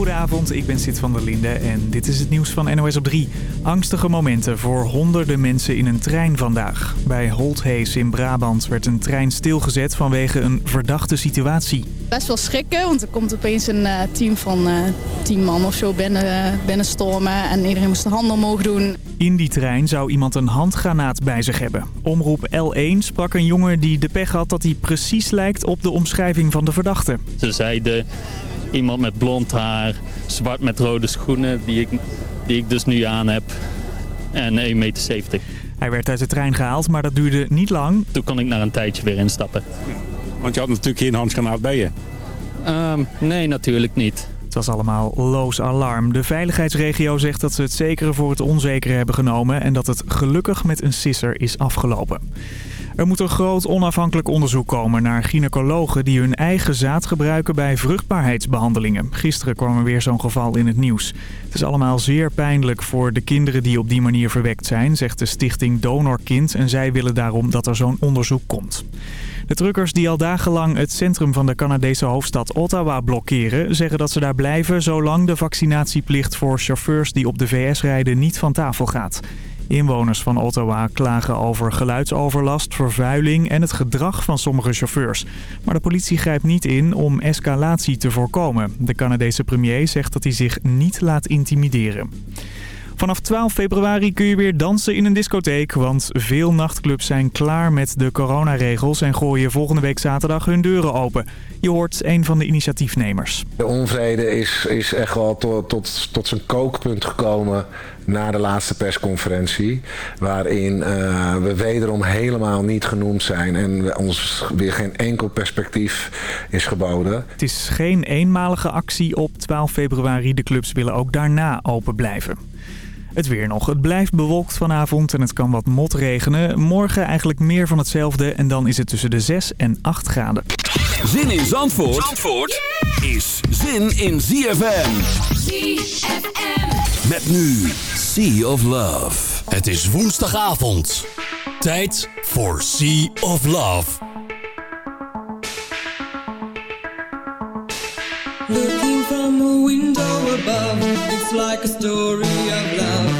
Goedenavond, ik ben Sid van der Linde en dit is het nieuws van NOS op 3. Angstige momenten voor honderden mensen in een trein vandaag. Bij Holthees in Brabant werd een trein stilgezet vanwege een verdachte situatie. Best wel schrikken, want er komt opeens een uh, team van uh, tien man of zo binnen, uh, binnenstormen en iedereen moest de handen omhoog doen. In die trein zou iemand een handgranaat bij zich hebben. Omroep L1 sprak een jongen die de pech had dat hij precies lijkt op de omschrijving van de verdachte. Ze zeiden iemand met blond haar, zwart met rode schoenen, die ik, die ik dus nu aan heb. En 1,70 meter. Hij werd uit de trein gehaald, maar dat duurde niet lang. Toen kon ik na een tijdje weer instappen. Want je had natuurlijk geen handgranaat bij je. Um, nee, natuurlijk niet. Het was allemaal loos alarm. De veiligheidsregio zegt dat ze het zekere voor het onzekere hebben genomen... en dat het gelukkig met een sisser is afgelopen. Er moet een groot onafhankelijk onderzoek komen naar gynaecologen die hun eigen zaad gebruiken bij vruchtbaarheidsbehandelingen. Gisteren kwam er weer zo'n geval in het nieuws. Het is allemaal zeer pijnlijk voor de kinderen die op die manier verwekt zijn, zegt de stichting Donorkind en zij willen daarom dat er zo'n onderzoek komt. De truckers die al dagenlang het centrum van de Canadese hoofdstad Ottawa blokkeren... zeggen dat ze daar blijven zolang de vaccinatieplicht voor chauffeurs die op de VS rijden niet van tafel gaat. Inwoners van Ottawa klagen over geluidsoverlast, vervuiling en het gedrag van sommige chauffeurs. Maar de politie grijpt niet in om escalatie te voorkomen. De Canadese premier zegt dat hij zich niet laat intimideren. Vanaf 12 februari kun je weer dansen in een discotheek, want veel nachtclubs zijn klaar met de coronaregels en gooien volgende week zaterdag hun deuren open. Je hoort een van de initiatiefnemers. De onvrede is, is echt wel tot, tot, tot zijn kookpunt gekomen na de laatste persconferentie. Waarin uh, we wederom helemaal niet genoemd zijn en ons weer geen enkel perspectief is geboden. Het is geen eenmalige actie op 12 februari. De clubs willen ook daarna open blijven. Het weer nog. Het blijft bewolkt vanavond en het kan wat motregenen. Morgen eigenlijk meer van hetzelfde en dan is het tussen de 6 en 8 graden. Zin in Zandvoort, Zandvoort is zin in ZFM. ZFM. Met nu Sea of Love. Het is woensdagavond. Tijd voor Sea of Love. Looking from a window above, it's like a story of love.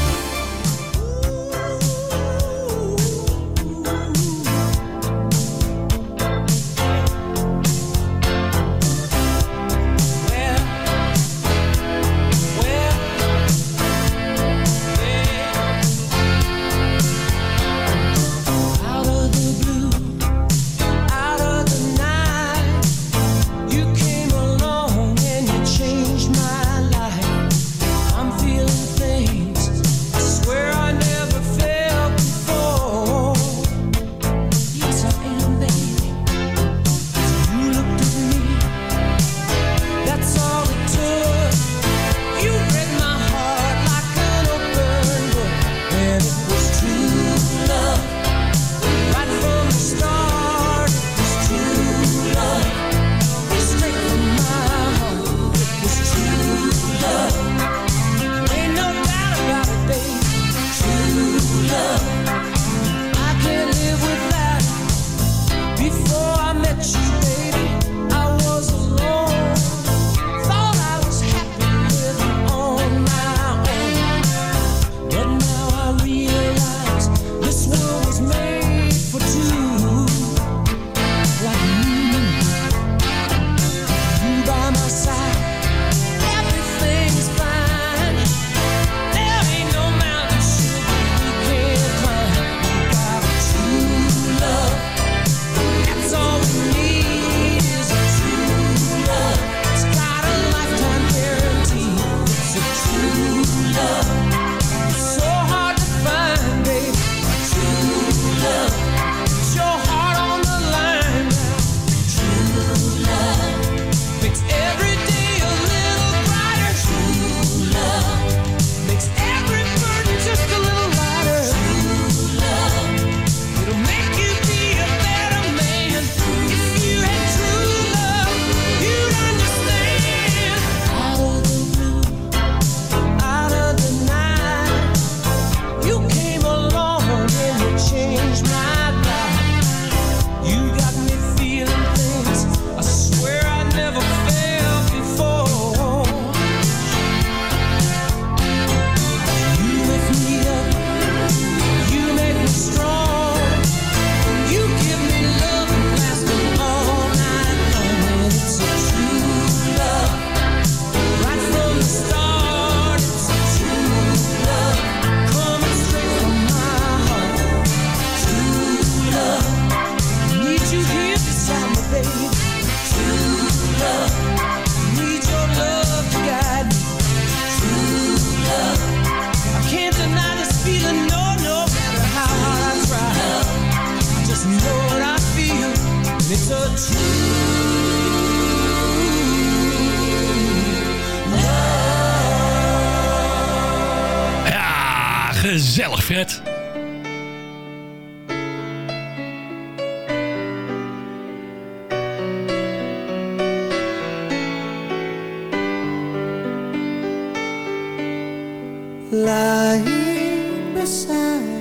Lying beside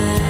time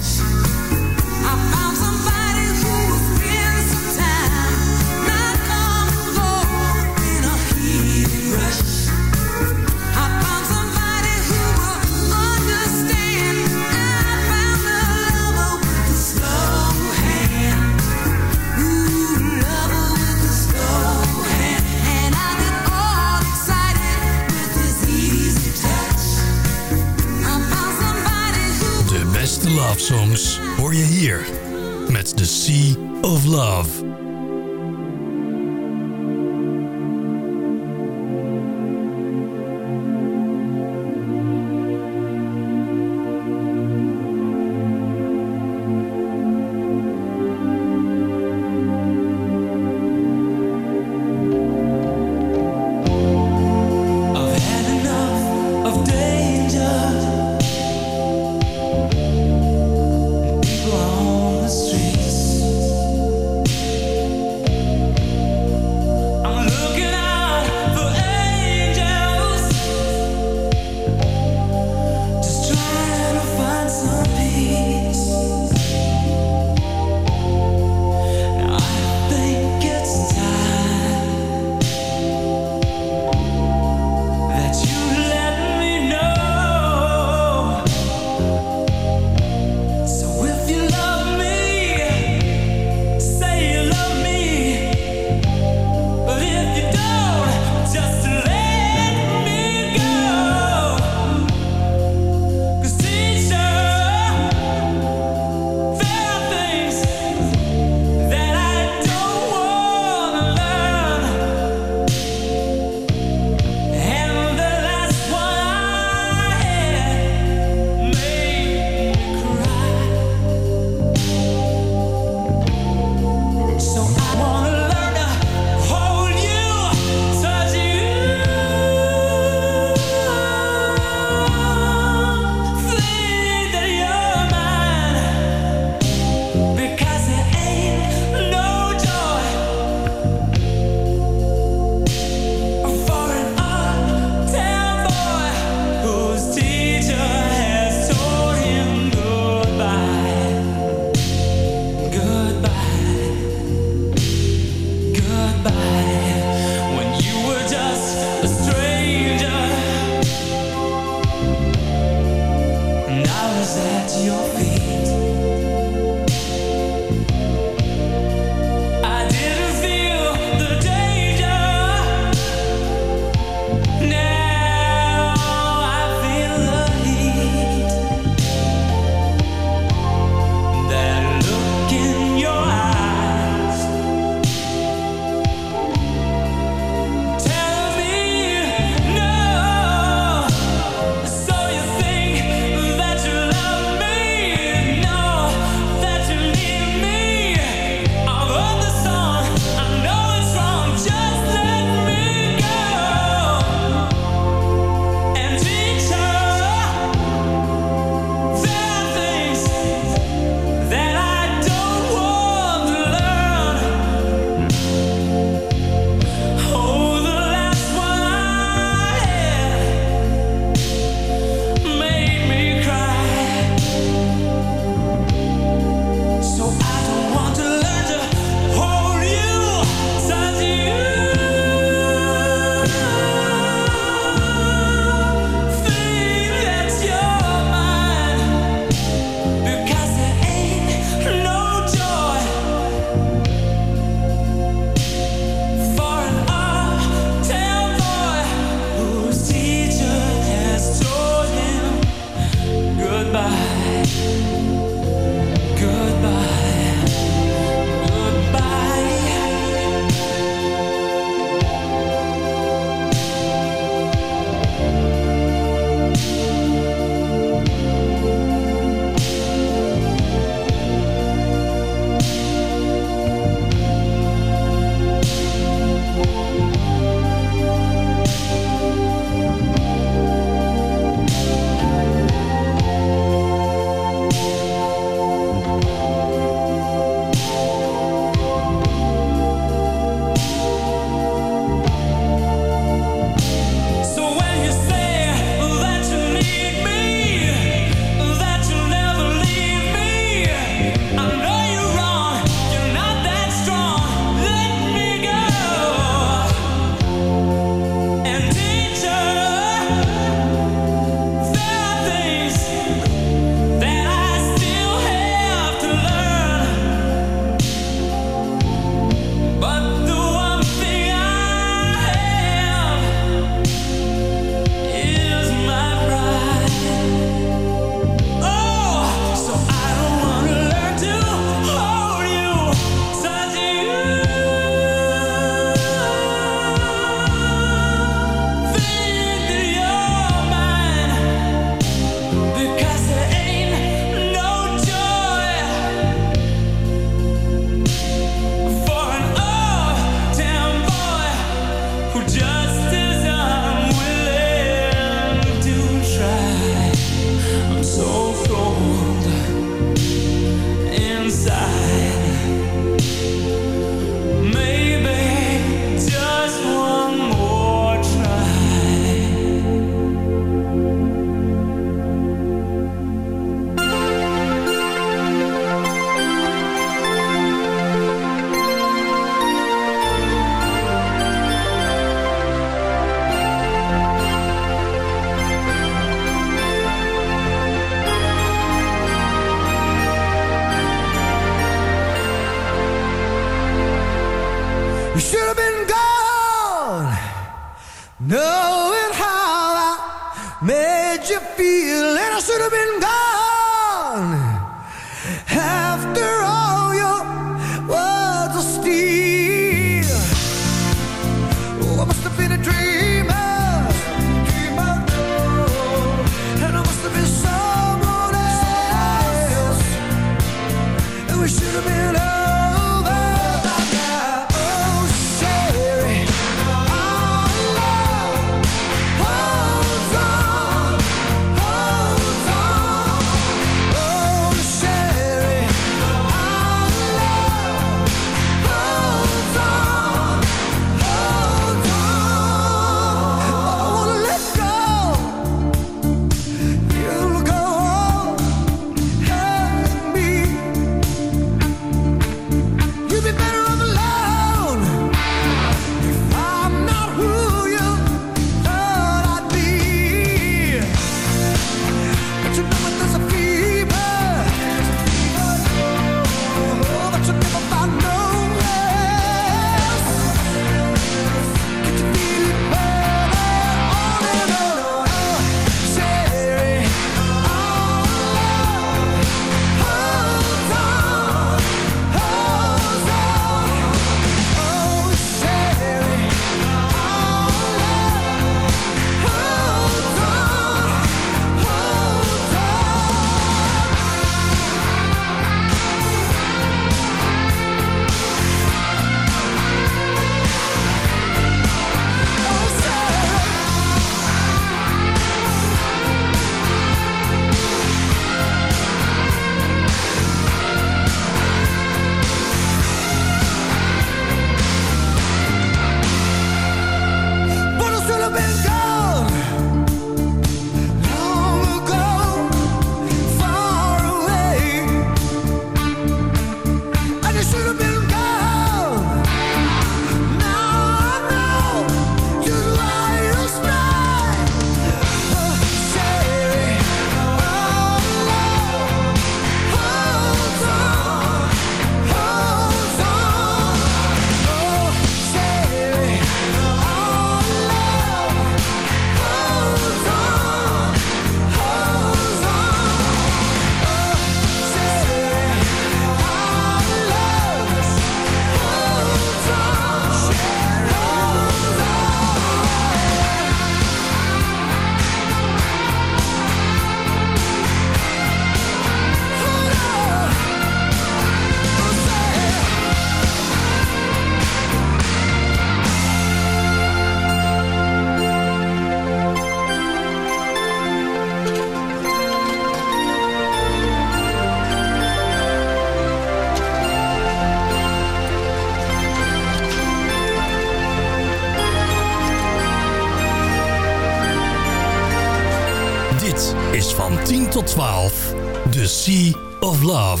Sea of Love.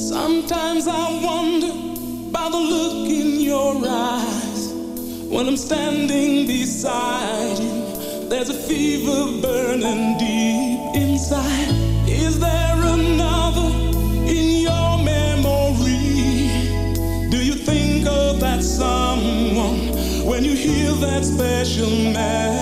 Sometimes I wonder by the look in your eyes when I'm standing beside you. There's a fever burning deep inside. special man.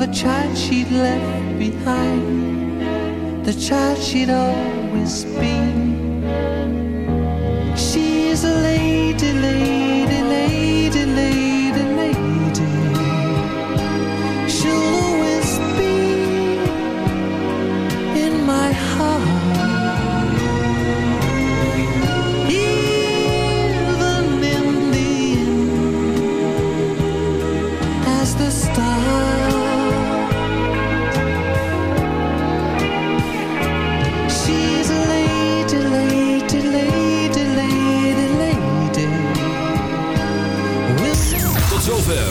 A child she'd left behind, the child she'd always been.